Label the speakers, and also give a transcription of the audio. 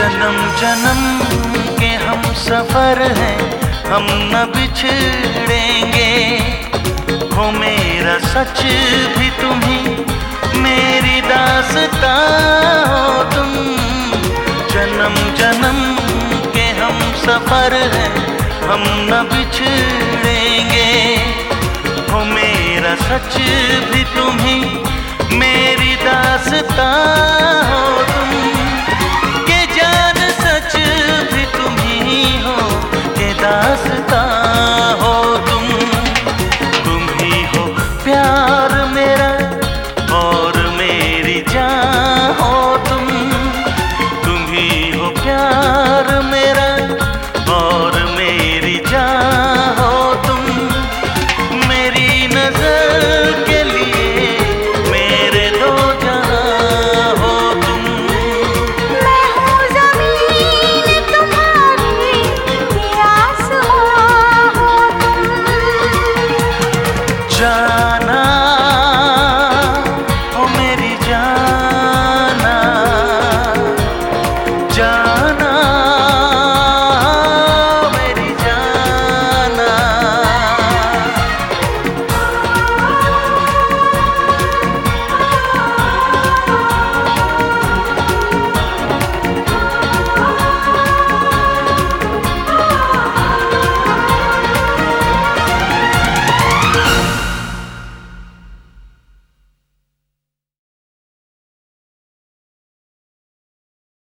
Speaker 1: जन्म जन्म के हम सफ़र हैं, हम न बिछड़ेंगे। हो मेरा सच भी तुम्ही, मेरी दासता हो तुम। जन्म जन्म के हम सफ़र हैं, हम न बिछड़ेंगे। हो मेरा सच भी तुम्ही, मेरी दासता